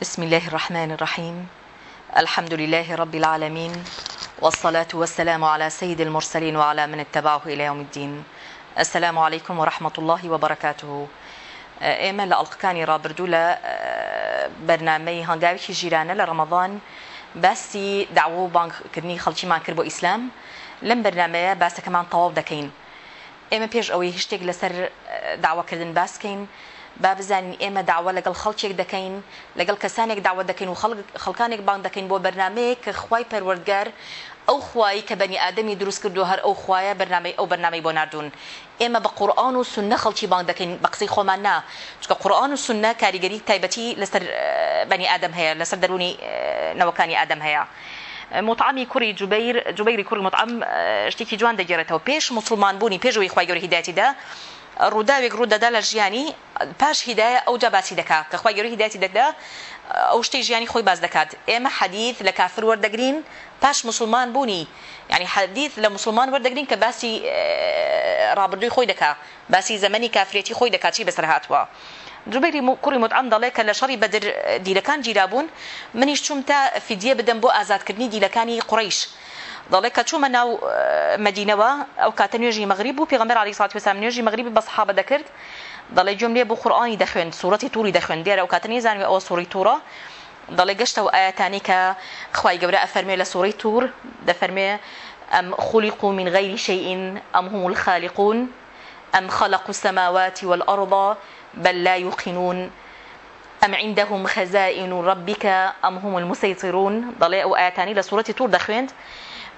بسم الله الرحمن الرحيم الحمد لله رب العالمين والصلاة والسلام على سيد المرسلين وعلى من اتبعه إلى يوم الدين السلام عليكم ورحمة الله وبركاته ئێمە لە ئەڵلقەکانی ڕابردوو لە بەرنمەی هەنگاوێکی ژیرانە لە ڕەمەضان باسی داوە و بانکردنی خەڵکیمان کرد بۆ ئیسلام لەم بەرنمەیە باسەکەمان تەواو دەکەین ئێمە پێش ئەوەی هشتێک لەسەر داواکردن باسکەین با بزانین ئێمە داوا لەگەڵ خەڵکێک دەکەین لەگەڵ کەسانێک داوا دەکەین و خەڵکانێک بان دەکەین بۆ بەرنمەیە کە خی پەروەردگار ئەو خوایی کە بەنی ئادەمی دروست کردو هەر ئەو خوایە بەنامەی ئەو بەنامەی بۆ نردون ئێمە بە قورآان و سنە خەڵکی بان دەکەین بە قسەی خۆمان نا چکە قورآان و سنە کاریگەری تایبەتی لەسەر بەنی ئادەم هەیە لەسەر دەرونی نەوەکانی ئادەم هەیە. مطعمی کوری جوبیر جوبیری کوری مطعم شتێکی جوان دەگەێتەوە پێش مسلمان بوونی پێشەوەی خخوای گەوری هیداتیدا ڕووداوێک ڕوودەدا لە ژیانی پاش هیدایە ئەو جا باسی دەکات کەخوای گەوری هیداەتی دەدا ئەو شتی ژیانی خۆی باز دەکات ئێمە حەدیث لە کافر وەردەگرین پاش مسلمان بوونی یعنی حەدیث لە مسلمان وەردەگرین کە باسی ڕابردووی خۆی دەکا باسی زەمەنی کافرێتی خۆی دەکات چی بەسەر هاتووە دروبێری کوڕی مدعام دەڵێ کە لە شەڕی بەدر دیلەکان جیرابوون منیش چوم تا فیدیە بدەم بۆ ئازادکردنی دیلەکانی قڕیش دەڵێ کە چوومە ناو مدینەوە ئەو کاتە نوێژی مەغریب و پێغمبەر علی سات وسام نوێژی مەغریبی بە صحابە دەکرد دەڵێ جملێ بۆ قورآانی دەخوێن سوورەتی تووری دەخوێن دیێرە ئەو کاتە نێزانوێ ئەوە سووری تووڕە دەڵێ گەشتەوە ئاەتانی کە خی گەورە ئەفەرمێ لە سووری تور دەفەرمێ ئەم خولقوا من غير شيء أم هم الخالقون أم خلقوا السماوات والأرض بل لا يوقنون ئەم عندهم خەزائین و ڕبیکە ئەم هم المسەیتیرون دەڵێ ئەو ئاەتانی لە سوورەتی تور دەخوێنند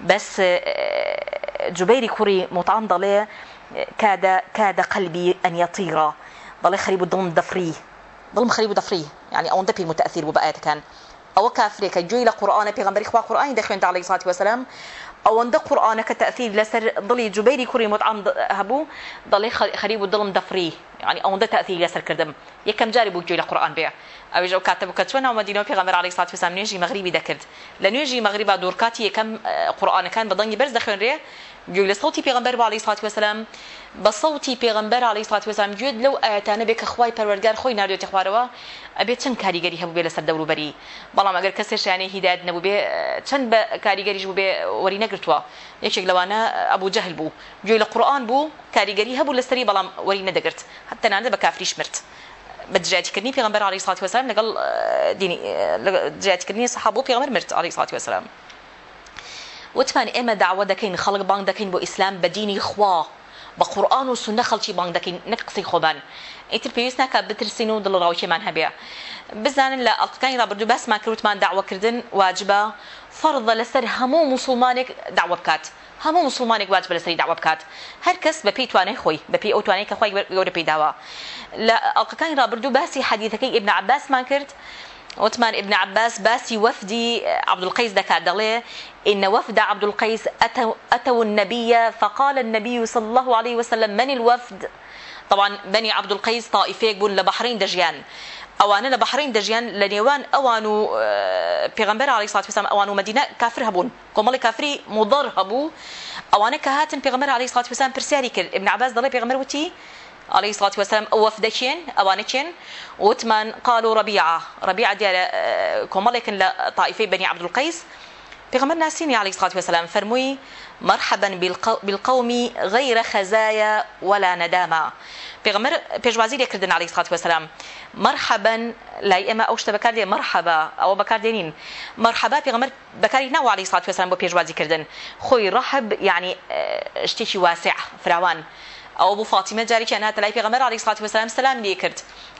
بس جبيري كوري مطعم ضلي كاد كاد قلبي أن يطير ضلي خريب الضم دفري ضلم خريب دفري يعني أون دبي متأثير وبقات كان ئەوە کافرێکە جوێی لە قورآانە پێغمبەری خوا قورآانی دەخوێنتە عڵی سااتی وسلام ئەوەندە قورآانەکە تەثیر لەسەر دڵی جوبەری کوری متعام هەبوو دەڵێ خەریب و دڵم دەفری ینی ئەوەندە تەثیر لەسەر کردم یەکەم جاری بوو جوێ لە قورآان بێ ئەوێژ ئەو کاتە بکە چۆن ئەومەدینەوە پێغمبەر علی سات وسلام نوێژی مەغریبی دەکرد لە نوێژی مەغریبا دوورکاتی یەکەم قورآانەکان بەدەنگی بەرز دەخوێنرێ گوێ لە سەوتی پێغمبەر باڵی سات وەسەلام بە سەوتی پێغمبەر علی سات وەسام گوێت لەو ئاەتانە بێ کە خخوای پەروەرگار خۆی ناردێتی خوارەوە ئەبێت چەند کاریگەری هەبوو بێ لەسەر دەوروبەری بەڵام ئەگەر کەسێشیانەی هیداد نەبوو بێ چەند بە کاریگەریش بوو بێ وەری نەگرتووە یەکێک لەوانە ئەبوو جەهل بوو گوێ لە قورآان بوو کاریگەری هەبوو لەسری بەڵام وەری نەدەگرت هەتەنانە بە کافریش مرد. بەجاتکردنی پێغمبەر علی سات وەسلام لەگەڵ جاتکردنی سەحابوو پێغمەر مرد علی سات وەسلام. وتمان ئێمە داوا دەکەین خەڵک بانگ دەکەین بۆ ئیسلام بە دینی خوا بە قورآن و سنە خەڵکی بانگ دەکەین نەک قسەی خۆبان ئیتر پێویست ناکە بترسین و دڵڕاوکیمان هەبێ بزانن لە ئەڵقەکانی ڕابردوو باسمان کەوتمان داواکردن واجبە فەرضە لەسەر هەموو مسلمانێک داوا بکات هەموو مسلمانێک واجبە لەسەری داوا بکات هەر کەس بە پێی توانای خۆی بە پێی ئەو توانای کە خۆی گەورە پێی داوا لە ئەڵقەکانی ڕابردوو باسی حەدیثەکەی ئبن عباسمان کرد عثمان ابن عباس باسي وفدي عبد القيس دكات دلي إن وفد عبد القيس أتوا, أتوا النبي فقال النبي صلى الله عليه وسلم من الوفد طبعا بني عبد القيس طائفيك بون لبحرين دجيان ئەوانە لە بەحرین دەژیان لە نێوان ئەوان و پێغمبەر علی سات وسام ئەوان و مدینە کافر هەبوون کۆمەڵی کافری مضر هەبوو ئەوانە کە هاتن پێغمبەر علی سات وسام پرسیاری کرد ابن عباس دەڵێ پێغمبەر وتی عليه الصلاة والسلام وفدكين أوانكين وتمان قالوا ربيعة ربيعة ديال كومالكن لطائفي بني عبد القيس بيغمر ناسيني عليه الصلاة والسلام فرموي مرحبا بالقوم غير خزايا ولا ندامة بيغمر بيجوازي لي كردن عليه الصلاة والسلام مرحبا لا إما أوش بكار مرحبا أو بكار دينين مرحبا بيغمر بكاري ناو عليه الصلاة والسلام بو بيجوازي كردن خوي رحب يعني اشتيشي واسع فراوان ئەو بوو فاتیمە جارێکیان هاتە لای پێغەمبەر عەلەیهی سڵاتو وەسەلام سەلام لێ کرد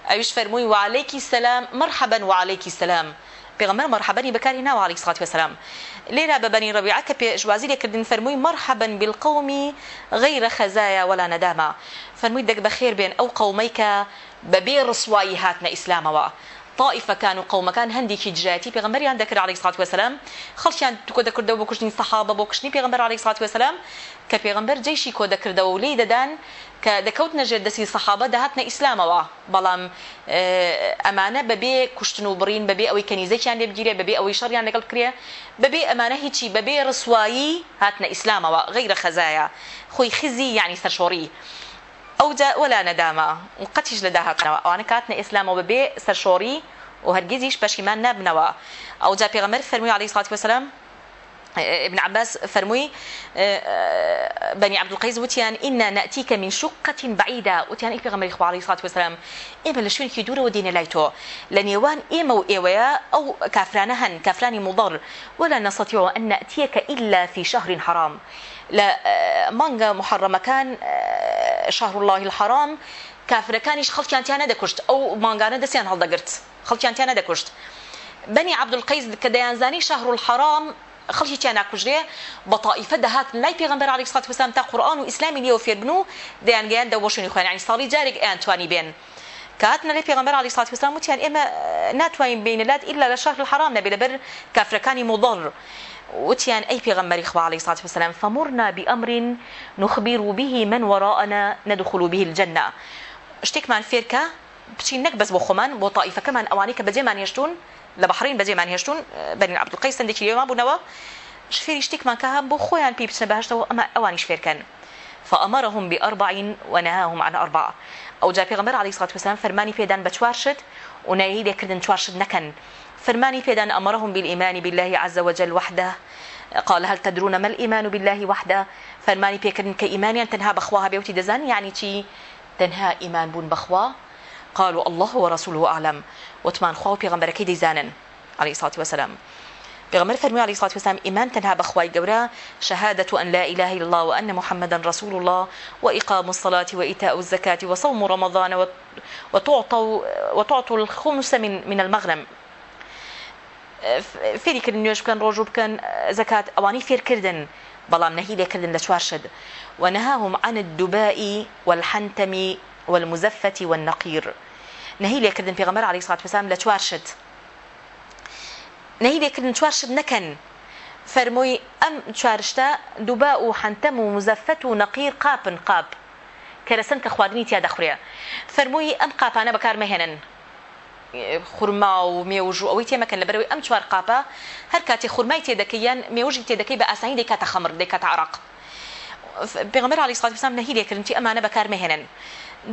ئەویش فەرمووی وعەلەیکی سەلام مەرحەبەن وعەلەیکی سەلام پێغەمبەر مەرحەبەنی بەکاری ناوە عەلەیهی سڵاتو وەسەلام لێرە بە بەنی ڕەبیعە کە پێشوازی لێکردن فەرمووی مەرحەبەن بالقەومی غەیرە خەزایە وەلا نەداما فەرمووی دەک بەخێر بێن ئەو قەومەی کە بەبێ ڕسوایی هاتنە ئیسلامەوە تائیفەکان و قومەکان هەندێکی جیاتی پێغمبەریان دەکرد علی سات وسلام خەڵکیان کۆ دەکردەوە بۆ کوشتنی سەحابە بۆ کوشتنی پێغمبەر علی سات وسلام کە پێغمبەر جێشی کۆ دەکردەوە و لی دەدان کە دەکەوت نەژێر دەستی سەحابە دەهاتنە ئیسلامەوە بەڵام ئەمانە بەبێ کوشتن و بڕین بەبێ ئەوەی کەنیزەکیان لێبگیرێ بەبێ ئەوەی شەڕیان لەگەڵ کرێ بەبێ ئەمانە هیچی بەبێ ڕسوایی هاتنە ئیسلامەوە غیرە خەزایە خۆی خزی یعنی سەرشۆڕی. ئەو وەلا نەدامە قەتیش لە داهاتنەوە ئەوانە کاتنە ئیسلامەوە ببێ سەرشۆڕی و هەرگیزیش پەشیمان نەبنەوە ئەو جا پێغەمەر فەرمووی عليه سڵات وسلام ابن عباس فرموي بني عبد القيس وتيان إنا نأتيك من شقة بعيدة وتيان إيه بيغمري إخوة عليه الصلاة والسلام إما لشون كي دورة ودين لايتو لنيوان إما وإيويا أو كافران هن كافران مضر ولا نستطيع أن نأتيك إلا في شهر حرام لە مانگە محەڕەمەکان شەهر الله الحرام کافرەکانیش خەڵکیانتیان نەدەکوشت ئەو مانگانە دەستیان هەڵدەگرت خەڵکیانتیان نەدەکوشت بني عبد القيس كديانزاني شهر الحرام خلشي تانا كجري بطائفة دهات لاي بيغمبر عليه الصلاة والسلام تا قرآن وإسلامي ليو فيربنو ديان جان دوشوني خوان يعني صاري جارك أنتواني بين كاتنا لي بيغمبر عليه الصلاة والسلام وتيان إما ناتوين بين لاد إلا لشهر الحرام نبي لبر كافركاني مضر وتيان أي پیغمبر خوا عليه الصلاة والسلام فمرنا بأمر نخبر به من وراءنا ندخل به الجنة شتێکمان فێرکە بچین نەک بەس بۆ خۆمان بۆ تاائیفەکەمان ئەوانەی کە بەجێمان هێشتون لە بەحرین بەجێمان هێشتون بەرین عبدڵقی سندێکی لێوان بوونەوە شفێری شتێکمان کە هەم بۆ خۆیان پێ بچنە بەهشتەوە ئەمە ئەوانیش فێرکەن فأمرهم بأربع ونهاهم عن أربع أو جاء پیغمبر عليه الصلاة والسلام فرماني پیدان بچوار شد و نهی لێکردن چوار شت نەکەن فرماني فيدان أمرهم بالإيمان بالله عز وجل وحده قال هل تدرون ما الإيمان بالله وحده فرماني بيكرن كإيمان تنها بخواها بيوتي دزان يعني تي تنها إيمان بون بخوا قالوا الله ورسوله أعلم وتمان خواه بيغمبركي ديزانا عليه الصلاة والسلام پیغمبر فرمی علیه الصلاه والسلام ایمان تنها بخوای گورا شهاده ان لا اله الا الله وان محمدا رسول الله واقام الصلاه وايتاء الزكاه وصوم رمضان وتعطوا وتعطوا الخمس من من المغنم فێریکردن نوێش بکەن ڕۆژوو بکەن زکات ئەوانی فێرکردن بەڵام نەهی لێکردن لە چوار شد وەنەهاهم عن الدبائی والحنتەمی والمزەفەتی والنەقیر نەهی لێکردن پێغەمەر علی سات پسام لە چوار شت نەهی لێکردن چوار شت نەکەن فەرمووی ئەم چوارشتە دووبا و حەنتەم و مزەفەت و نەقیر قاپن قاپ کە لەسند کە خواردنی تیا دەخورێ فەرمووی ئەم قاپانە بەکارمەهێنن خورما و مێوژ و ئەوەی تێمەکەن لە بەرەوەی ئەم چوار قاپە هەر کاتی خورمای تێدەکەیان مێوژی تێدەکەی بە ئاسانی دەکاتە خەمر دەکاتە عراق پێغمبەر علی سڵات وسلام نەهی لێکردنی ئەمانە بەکارمەهێنن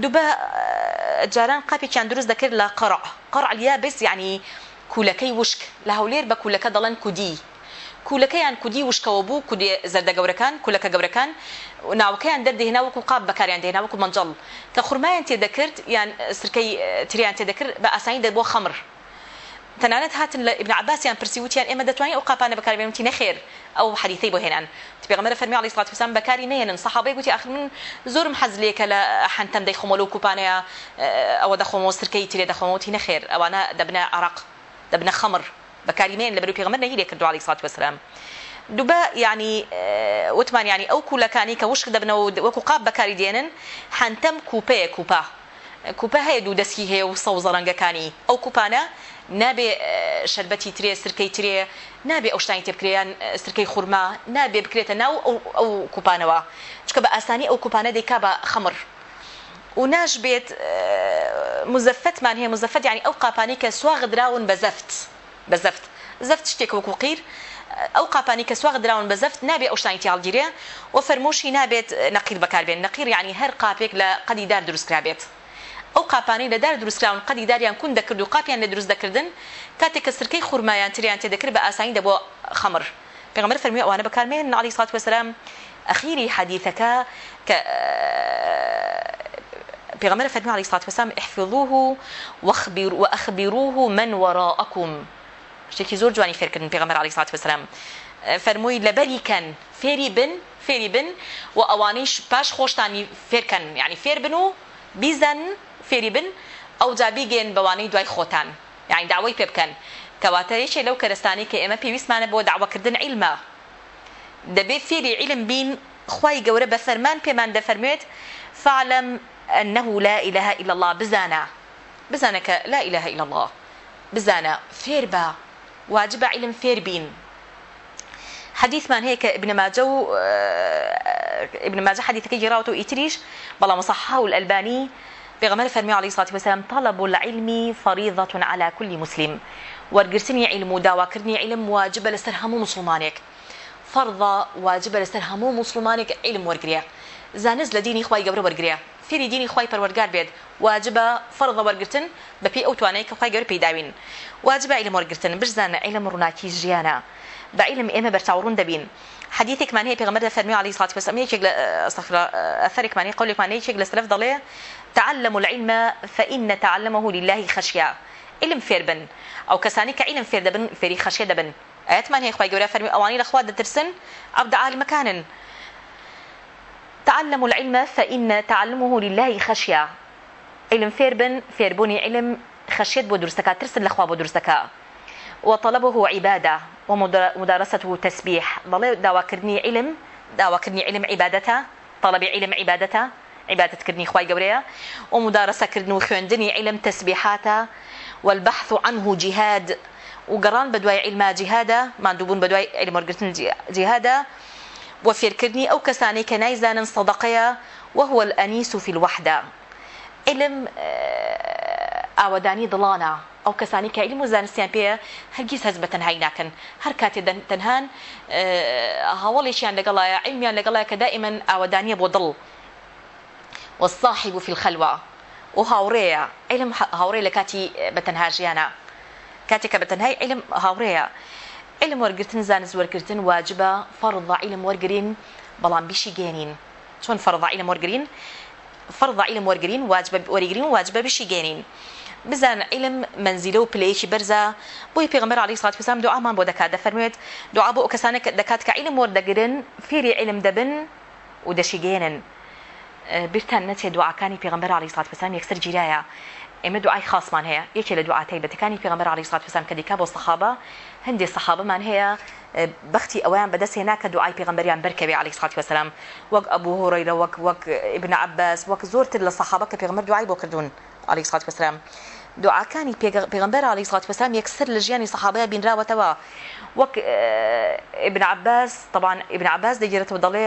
دووبە جاران قاپێکیان دروست دەکرد لە قڕع قڕع یابس یعنی کوولەکەی وشک لە هەولێر بە کوولەکە دەڵێن کودی کولەکەیان کودی وشکەوە بوو کودی زەردە گەورەکان کولەکە گەورەکان ناوکەیان دەردەهێنا وەکو قاب بەکاریان دێنا وەکو منجڵ کە خورمایان تێدەکرد یان سرکەی تریان تێدەکرد بە ئاسانی دەبۆ خەمر تەنانەت هاتن لە ابن عباسیان پرسی وتیان ئێمە دەتوانین ئەو قاپانە بەکاربێنمتی نەخێر ئەو حەریتەی بۆ هێنان پێغەمبەر فەرمی علی سڵات وسام بەکاری نێنن سەحابەی گوتی ئاخر من زۆرم حەز لێکە لە حەنتەم دەی خۆمەلە و کوپانەیە ئەوە دەخۆمەوە سرکەی ترێ دەخۆمەوتی نەخێر ئەوانە دەبنە عراق دەبنە خەمر بەکاریمێن لە بەرو پێغمە نەهیرێ کردو علی سات وسلام دووبە ینی وتمان ینی ئەو کوولەکانی کە وشک دەبنەوە وەکو قاب بەکاری دێنن هەنتەم کوپەیە کوپا کوپە هەیە دوو دەستی هەیە و سەوزە ڕەنگەکانی ئەو کوپانە نابێ شربەتی ترێ سرکەی ترێ نابێ ئەو شتانی تێبکریان سرکەی خورما نابێ بکرێتە ناو ئەو کوپانەوە چکە بە ئاسانی ئەو کوپانە دەیکا بە خەمر و ناش بێت مزەفتمان هەیە مزەفت ینی ئەو قاپانی کە سواغدراون بە زەفت. بە زەفت زەفت شتێک وەکو قیر ئەو قاپانی کە سواغ درراون بە زەفت نابێت ئەو شتانی تیاڵگیرێ و فەرموشی نابێت نەقیر بەکاربێن نەقیر یعنی هەر قاپێک لە قەدیدار دروستکرا بێت ئەو قاپانەی لە دار دروستکراون قەدی داریان کون دەکرد و قاپیان لە دروست دەکردن کاتێک کە سرکەی خورمایان تریان تێدەکرد بە ئاسانی دەبووە خەمر پێغمبەر فەرمی ئەوانە بەکارمێن ناڵی سات وەسەلام ئەخیری حەدیثەکە کە پێغمبەر فەرمی علی سات وەسام احفظوه واخبر واخبروه من وراءكم شتێکی زۆر جوانی فێرکردن پێغمبەر علی سات وسلام فەرمووی لەبەری کەن فێری بن فێری بن و ئەوانەیش پاش خۆشتانی فێرکەن یعنی فێر بن و بیزەن فێری بن ئەو جابیگەێن بەوانەی دوای خۆتان یعنی داوای پێ بکەن کەواتە یەکێ لەو کەرستانی کە ئێمە پێویستمانە بۆ داواکردن عیلمە دەبێت فێری عیلم بین خی گەورە بە فەرمان پێمان دەفەرموێت فعلم أنه لا إله إلا الله بزانا بزانا لا إله إلا الله بزانا فێر بە واجبە علم فێر بین حديثمان هيك ابن ماجه و ابن ماجه حديثك جراوته إتريش بلا مصحاه الألباني بغمر فرمي عليه الصلاة والسلام طلب العلم فريضة على كل مسلم وارقرسني علم وداواكرني علم واجبة لسر همو مسلمانك فرضة واجبة لسر همو مسلمانك علم وارقريا زانز لديني إخوائي قبر وارقريا پیری دینی خی پەروەرگار بێت واجبە فەرڵە وەرگتن بەپی ئەو توانەیە کە خی گەور پیداوین واجبە ئیلم وەرگتن برزانە ئیلم ڕووناکی ژیانە بە ئیلم ئێمە بەرچاوڕون دەبین حديثك معنيه بيغمر فرمي عليه الصلاه والسلام يشك استغفر اثرك معنيه قولك معنيه يشك لسلف ضليه تعلموا العلم فان تعلمه لله خشيه علم فيربن او كساني كعلم فيردبن فيري خشيه دبن ايات معنيه خويا غورا فرمي اواني الاخوات دترسن عبد عالم مكانن تعلموا العلم فإن تعلمه لله خشية علم فيربن فيربوني علم خشيت بو درسك ترسل لخوا بو درسك وطلبه عبادة ومدارسته تسبيح ضل داواكرني علم داواكرني علم عبادته طلب علم عبادته عبادة كرني خواي قبرية ومدارسة كرني وخيندني علم تسبيحاته والبحث عنه جهاد وقران بدواي علم جهاده ما دوبون بدواي علم ورقتن جهاده بۆ فێرکردنی ئەو کەسانی کە نایزانن سەدەقەیە وهوە ئەنیس و فیلوەحدا علم ئاوادانی دڵانە ئەو کەسانی کە علم و زانستیان پێە هەرگیز هەز بە تەنهای ناکەن هەر کاتێ تەنهان هەوڵێکیان لەگەڵایە عیلمیان لەگەڵایە کە دائیمەن ئاوادانیە بۆ دڵ والصاحب في الخلوة و هاوڕەیە علم هاوڕێ لە کاتی بەتەنها ژیانە کاتێکە بەتەنهای علم هاوڕەیە علم وەرگتن زانست وەرگتن واجبە فەرض عیلم وەرگین بەڵام بیشی گێنین چۆن فەرض عیلم وەرگین فەرض عیلم وەرگین واجبە وەرگین واجبە بیشی گێنین بزان علم منزیلە و پلەیەکی بەرزە بۆی پێغمبەر علی سڵات پێسام دوعامان بۆ دەکات دەفەرمێت دوعا بۆ ئەو کەسانە دەکات کە علم وەردەگرن فێری علم دەبن و دەشیگێنن بیرتان نەچێت دوعاکانی پێغمبەر علی سڵات پێسام یەکسەر جیرایە ئێمە دوعای خاصمان هەیە یەکێ لە دوعاتەی بەتەکانی پێغمبەر علی سات وسام کە دیکا بۆ سەخابە هەندێ سەحابەمان هەیە بەختی ئەویان بەدەست هێنا کە دوعای پێغمبەریان بەرکەوێ علی سات وسلام وەک ئەبوو هۆڕیرە وەک وەک ابن عباس وەک زۆرتر لە سەحابە کە پێغمبەر دوعای بۆ کردوون علی سات وسلام دوعاکانی پێغمبەر علی سات وسلام یەکسەر لە ژیانی سەحابەیە بینراوەتەوە وەک ابن عباس طبعا ابن عباس دەگیرێتەوە دەڵێ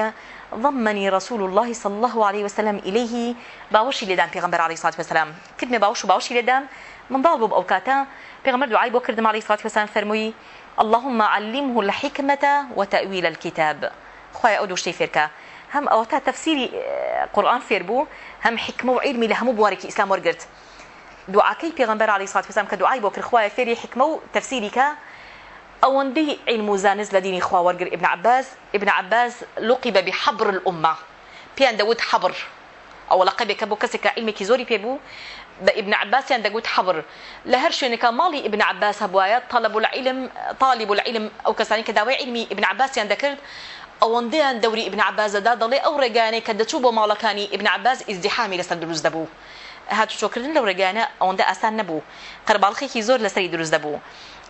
ضمني رسول الله صلى الله عليه وسلم إليه باوشي لدان پیغمبر عليه الصلاة والسلام كدمه باوش و باوشي لدان من ضال بو أوكاتا پیغمبر دعای بو کردم عليه الصلاة والسلام فرموي اللهم علمه الحكمة وتأويل الكتاب خوايا أودو شتي فركا هم أوتا تفسيري قرآن فيربو هم حكمة وعلمي لهم بواركي إسلام ورقرت دعاكي پیغمبر عليه الصلاة والسلام كدعاي بو كرخوايا فيري حكمة وتفسيري كا ئەوەندەی عین موزانز لە دینی خواوەرگر ابن عباس ابن عباس لقب بحبر الأمة پیان دەوت حبر ئەوە لەقبێکە بۆ کەسێکە علمێکی زۆری پێبوو بە ابن عباسیان دەگوت حبر لە هەر شوێنەکە ماڵی ابن عباس هەبواە طلب العلم طالب العلم ئەو کەسانی کە داوای علمی ابن عباسیان دەکرد ئەوەندەیان دەوری ابن عبازەدا دەڵێ ئەو ڕێگانەی کە دەچوو بۆ ماڵەکانی ابن عباز ئیزدیحامی لەسەر دروست دەبوو هاتوچۆکردن لەو ڕێگانە ئەوەندە ئاسان نەبوو قەرباڵخێکی زۆر لەسەری دروست دەبوو.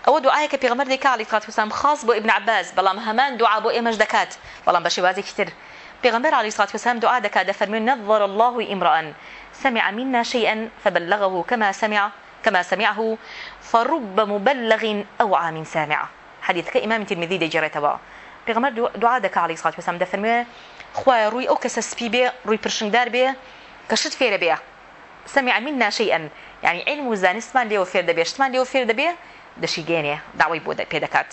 ئەوە دوعاە کە پێغمەر دیکاڵی فاتوسام خاص بۆ ئبن عباس بەڵام هەمان دوعا بۆ ئێمەش دەکات بەڵام بە شێوازێکی تر پێغمبەر علی سات وسام دوعا دەکات دەفەرمێن نظر الله امرأ سمع منا شيئا فبلغه كما سمع كما سمعه فرب مبلغ أوعى من سامع حديث كإمام ترمذي دەگێڕێتەوە پێغمەر دوعا دەکا علی سات وسام دەفەرمێ خوای ڕووی ئەو کەسە سپی بێ ڕووی پرشنگدار بێ کە شت فێرە بێ سمع منا شيئا يعني علم وزانستمان لێوە فێر دەبێ شتمان لێوە فێر دەبێ دەشیگەێنێ داوای بۆ پێ دەکات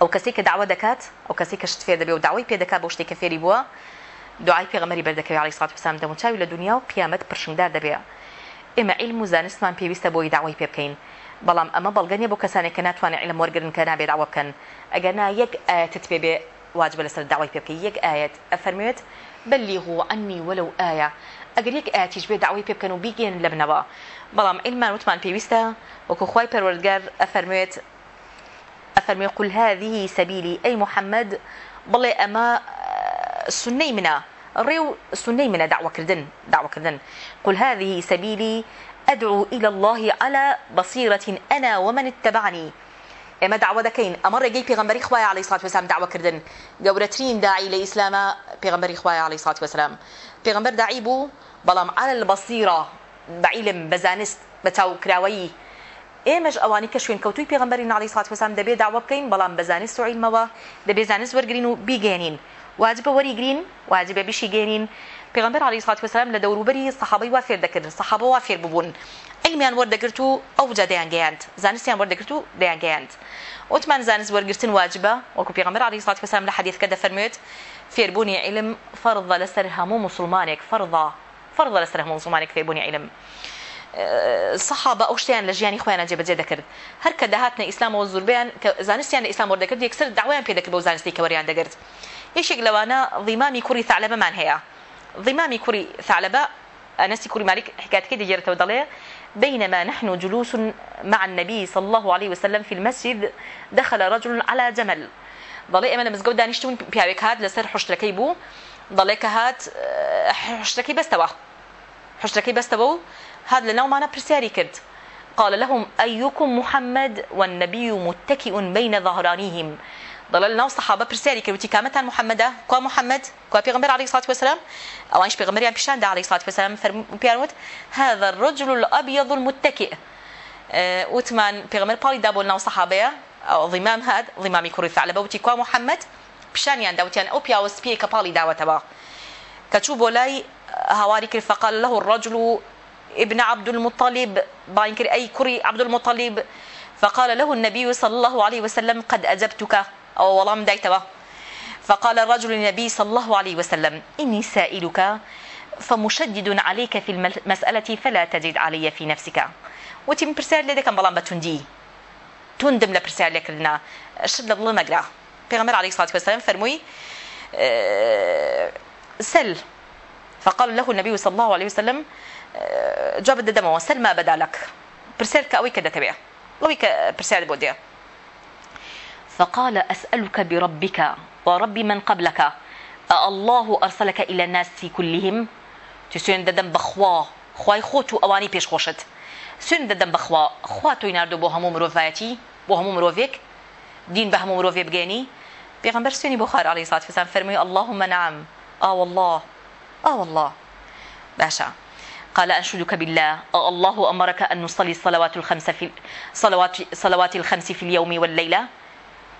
ئەو کەسی کە داوا دەکات ئەو کەسی کەشت فێ دەبێ و داوای پێ دەکات بۆ شتێککە فێری بووە دوعای پێغمەری بەردەکەوی علی سات سام دەموچاوی لە دنیا و قیامەت پرشنگدار دەبێ ئێمە علم و زانستمان پێویستە بۆی داوای پێ بکەین بەڵام ئەمە بەڵگەنیە بۆ کەسانێک کە ناتوانێت لە مۆرگن کە نابێت داوا بکەن ئەگەر نا یەک ئاەتت پێ بێ واجبە لەسەر داوای پێ بکەی یەک ئاەت ئەفەرموێت بەلیغ و ئەنی وەلو ئایا ئەگەر یەک ئاتیش بێ داوای پێبکەن و بیگەن لە بنەوە بەڵام ئیلمان وتمان پێویستە وەکو خی پەروەردگار ئەفەرموێت ئەفەرمێ قل هذه سەبیلی ئەی محەممەد بڵێ ئەمە سنەی منە ڕێ و سنەی منە داواکردن داواکردن قل هذه سەبیلی أدعو إلى الله على بصيرة أنا ومن اتبعني ئێمە داوا دەکەین ئەمە ڕێگەی پێغمبەری خخوای علی سات وسلام داواکردن گەورەترین داعی لە ئیسلامە پێغمبەری خخوای علی سات وسلام پێغمبەر داعی بوو بەڵام على البصيرة بعیلم بەزانست بە تاوکراوەیی ئێمەش ئەوانی کە شوێن کەوتوی پێغمبەری ناڵی سات وسلام دەبێت داوا بکەین بەڵام بەزانست و عیلمەوە دەبێ زانست وەرگین و بیگەێنین واجبە وەریگرین واجبە بیشی گێنین پێغمبەر علی سات وسلام لە دەوروبەری سەحابەی وا فێر دەکردن سەحابە وا فێر ببوون علمیان وەردەگرت و ئەو جا دەیان گەیاند زانستیان وەردەگرت و دەیان گەیاند عثمان زانست وەرگرتن واجبە وەکو پێغمبەر علی سات وسلام لە حدیثکە دەفەرمێت فێربوونی علم فرضە لەسەر هەموو مسلمانێک فرضە فرضە لەسەر هەموو مسلمانێک فێربوونی علم سەحابە ئەو شتیان لە ژیانی خۆیان جێبەجێ دەکرد هەر کە داهاتنە ئیسلامەوە زوربیان کە زانستیان لە ئیسلام وەردەکرد یەکسەر داوایان پێدەکرد بۆ زانستی کە وەریان دەگرت یەشێک لەوانە ضیمامی کوری ثعلبەمان هەیە ضیمامی کوری ثعلبە ئەنەسی کوری مالک حکاتەکە دەگێرتەوە دەڵێ بينما نحن جلوس مع النبي صلى الله عليه وسلم في المسجد دخل رجل على جمل ضلي ئێمە لە مزگەوت دانیشتون پیاوێک هات لەسەر حشتەکەی بوو دەڵێ کە هات حشتەکەی بەستەوە حشتەکەی بەستەوە و هاد لە ناومانە پرسیاری کرد قال لهم أيكم محمد والنبي متكئ بين ظهرانيهم دەڵێ ناو سەحابە پرسیاری کەوتی کامەتان محەممەدا کوا محەممەد کوا پێغمبەر علی سات وسلام ئەوانش پێغمبەریان پیشان دا علی سات وسلام پیانوت هذا الرجل الأبيض المتكئ وتمان پێغمبەر پاڵی دا بۆ ناو سەحابەیە ئەو ضیمام هات ضیمامی کوڕی ثعلبە وتی کوا محەممەد پیشانیان داوتیان ئەو پیاوە سپیە کە پاڵی داوەتەوە کە چوو بۆ لای هاواری کرد فقال له الرجل ابن عبد المطلب باين أي كري عبد المطلب فقال له النبي صلى الله عليه وسلم قد أجبتك ئەو وەڵام دایتەوە فقال الرجل للنبي صلى الله عليه وسلم إني سائلك فمشدد عليك في المسألة فلا تجد علي في نفسك وتم برسال لديك بلان بتندي تندم لبرسال لك لنا شد لبلا نقرا پیغمبر عليه الصلاة والسلام فرموي أه سل فقال له النبي صلى الله عليه وسلم أه جاب الدم وسل ما بدا لك برسال كأوي كدتبع لوي كبرسال بوديه فقال أسألك بربك ورب من قبلك الله أرسلك إلى الناس كلهم تسوين ددم بخوا خوای خۆت و ئەوانی پێشخۆشت سوێن دەدەم بخوا خوا تۆی نردو بۆ هەموو مرۆڤایەتی بۆ هەموو مرۆڤێک دین بە هەموو مرۆڤێ بگەێنی پێغمبەر سوێنی بۆ خار علی سات فسان فەرمووی اللهم نعم ئاو الله ئاو الله باشە قال أنشدك بالله الله أمرك أن نصلي الصلوات الخمس في صلوات, صلوات الخمس في اليوم والليلة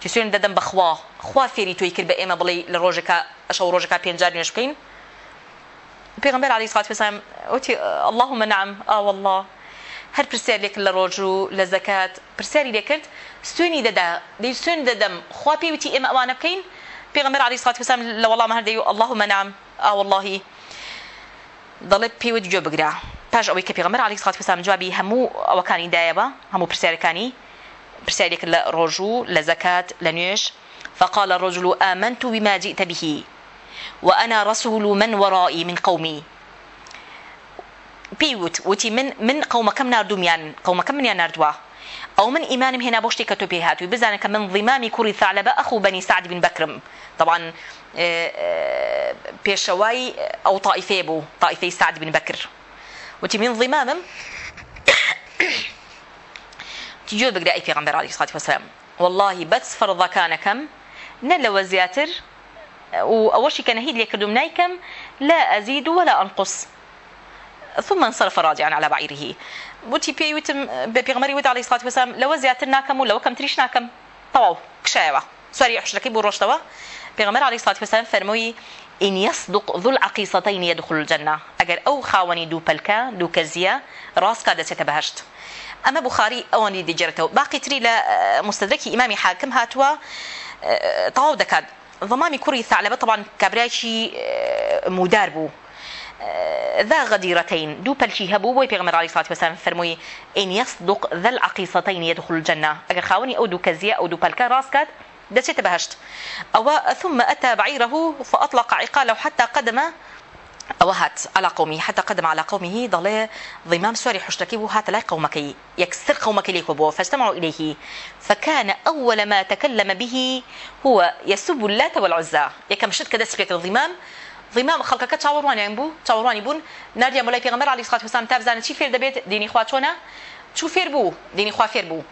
چ سوێن دەدەم بەخوا خوا فێری تۆی کرد بە ئێمە بڵێ لە ڕۆژەکە ئەش ڕۆژەکە پێنجار نوێش بکەین پێغمبەر علی سات پێسم وتی اللهم نعم ئا والله هەر پرسیار لێک لە ڕۆژ و لە زەکات پرسیاری لێکرد سوێنی دەدا دەی سوێن دەدەم خوا پێوتی ئێمە ئەوانە بکەین پێغمبەر علی سات پێسم لە وەڵام هەر دەی اللهم نعم ئا والله دەڵێ پێوت گوێ بگرا پاش ئەوەی کە پێغمبەر علی سات پێسم جوابی هەموو ئەوەکانی دایە بە هەموو پرسیارەکانی پرسیاری کرد لە ڕۆژوو لە زەکات لە نوێش فقال الرجل آمنت بما جئت به وأنا رسول من ورائي من قومي پیوت وتی من من قومەکەم نردومیان قومەکەم منیان نردووە ئەو من ئیمانم هێنا بۆ شتێککە تۆ پێ هاتووی بزانە کە من ظیمامی کوری ثعلبە ئەخ و بەنی سعد بن بکرم طبعا پێشەوای ئەو تائیفێ بوو تائیفەی سعد بن بکر وتی من ظیمامم جۆ بگدا ئەی پێغمبەر علی سڵاتی وسلام واللهی بەس فەرضەکانەکەم نە لەوە زیاتر و ئەوەشی کە نەهید لێکردوم نایکەم لا أزيد ولا أنقص ثم انصرف راجعا على بعيره بوتي بي وتم بيغمري ود عليه الصلاه والسلام لو زياتر ناكم ولو كم تريش ناكم طواو كشايوا سوري حشركي بو روشتوا بيغمر عليه الصلاه والسلام فرموي ان يصدق ذو العقيصتين يدخل الجنه اگر او خاوني دو بلكا دو كزيا راس كادت تبهشت ئەمە بخاری ئەوەنی دیجێتەوە باقی تری لە مستدرکی ئیمامی حاکم هاتووە تەواو دەکات ضمامی کوڕی ثعلبە طبعا کابراکی مودار بوو ذا غديرتين دو بلشي هبو بوي بيغمر عليه الصلاه والسلام فرموي ان يصدق ذا العقيصتين يدخل الجنه اگر خاوني او دو كزيا او دو بلكا راسكات دشت بهشت او ثم اتى بعيره فاطلق عقاله حتى قدم ئەوە هات على قومی حتا قدم على قومیه دەڵێ ضمام سواری حشتەکی بوو هاتە لای قومەکەی یەکسر قومەکە لێکۆ بووە فاستمعوا إليه فكان أول ما تكلم به هو يسب اللات والعزى یەکەم شت کە دەست پێکرد ضمام ضمام خەڵکەکە چاوەڕوانیان بوو چاوەڕوانی بوون ناریان بەلای پێغەمبەر علیه الصلاة والسلام تا بزانێت چی فێر دەبێت دینی خوا چۆنە چوو فێر بوو دینی خوا فێر بوو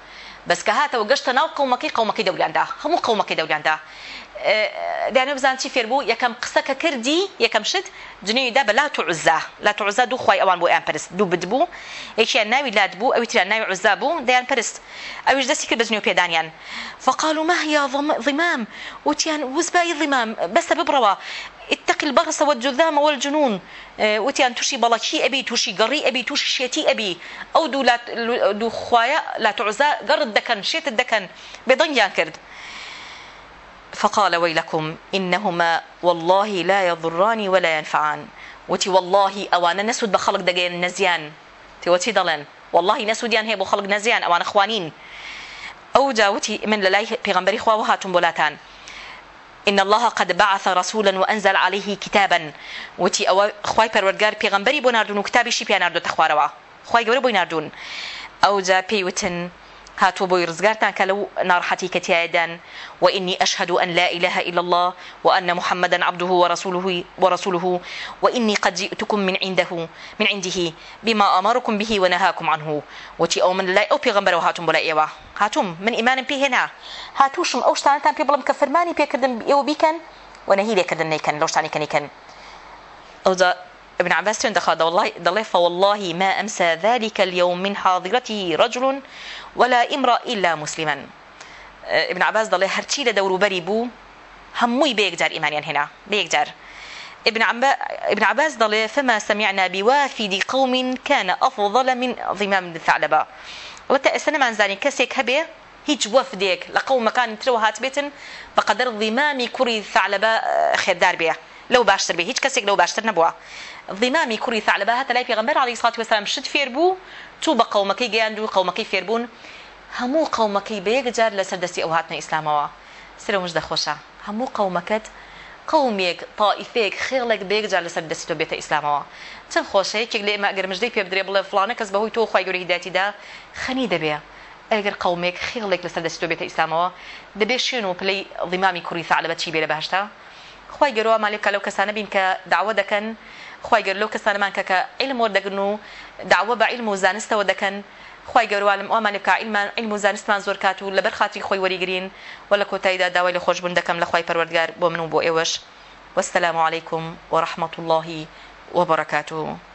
بەسکە هاتەوە گەشتە ناو قومەکەی قومەکەی دەولاندا هەموو قومەکەی دەولاندا دانێ بزان چی فێر بوو یەکەم قسەکە کردی یەکەم شت دنیویدا بە لات و عزا لات و عزا دوو خی ئەوان بۆ ئەیان پرست دوو بد بوو یەکیان ناوی لات بوو ئەوی تریان ناوی عزا بوو دەیان پرست ئەویش دەستی کرد بە زنی و پێدانیان فقالوا ما هي ضمام وتيان وزباي ضمام بس ببروا اتق البرص والجذام والجنون وتيان توشي بلاكي ابي توشي قري ابي توشي شيتي ابي او دو لا دو خوايا لا تعزا قرد دكن شيت الدكن بضنيان كرد فقال ويلكم إنهما والله لا يضران ولا ينفعان وتي والله أوانا نسود بخلق دقين نزيان تي وتي دلن والله نسود يان هي بخلق نزيان أوانا خوانين أو جاوتي من للاي بيغمبري خواه هاتم بولاتان إن الله قد بعث رسولا وأنزل عليه كتابا وتي أو خواي پروردگار پیغمبری بناردون و كتابي شي بيناردو تخواروا خواي گوري بناردون أو جا بيوتن هاتوا بۆی ڕزگارتان کە لەو ناڕحەتی کەتیایدان و ئینی ئەشهد ئەن لا إله إلا الله وأن محمدا عبده ورسوله ورسوله وإني قد جئتكم من عنده من عنده بما أمركم به ونهاكم عنه وتي أو من لا أو بيغمبر هاتم بلا إيوا هاتم من إيمان به هنا هاتوشم أو شتانتان بي بڵم کە فەرمانی پێکردن ئێوە بیکەن و نەهی لێکردن نیکەن لەو شتانی کنیکەن ئەوجا ابن عباس تندخى والله دلي فوالله ما أمسى ذلك اليوم من حاضرته رجل ولا امرأ إلا مسلما ابن عباس دلي هرچي لدور بريبو هموي بيقدر إيمانيا هنا بيقدر ابن, عبا ابن عباس دلي فما سمعنا بوافد قوم كان أفضل من ضمام الثعلبة وتأسنا من زاني كسيك هبه هیچ وەفدێک لە قەومەکان ترەوە هاتبێتن بەقدر ڕیمامی کوری ثعلبە خێدار بێ لەو باشتر بێ هیچ کەسێک لەو باشتر نەبووە ضمامی کوری ثعلبە هەتا لای پێغمبەر علی سڵات وسلام شت فێر بوو چوو بە قەومەکەی گەیاند و قەومەکەی فێربوون هەموو قەومەکەی بە یەک جار لە سەردەستی ئەو هاتنە ئیسلامەوە سرەوەش دەخۆشە هەموو قەومەکەت قومێک تائیفێک خێڵێک بێگجار لەسەر دەستۆ بێتە ئیسلامەوە چەند خۆشەیەکێک لێ ئەگەرمژدەی پێ بدرێ بڵێ فلانە کەس بەهۆی تۆ خی گەوری هیداتیدا خەنی دەبێ ئەگەر قومێک خێڵێک لەسەر دەستۆ بێتە ئیسلامەوە دەبێت شوێن و پلەی ڵیمامی کوری فعلە بەچی بێ لە بەهشتا خی گەرەوە مالێکە لەو کەسانە بین کە داوە دەکەن خی گەر لەو کەسانەمان کەکە عیلمۆ دەگرن و داوە بە عیلم و زانستەوە دەکەن خی گەوروالم ئەومان لەکە عیلمان عیلم و زانستمان زۆر کات و لەبەر خاتی خۆی وەریگرین و لە کۆتاییدا داوای لە خۆشببوون دەکەم لە خی پەروەردگار بۆ من و بۆ ئێوەش وەسلام عیکم وەرححمت اللهی وبركاته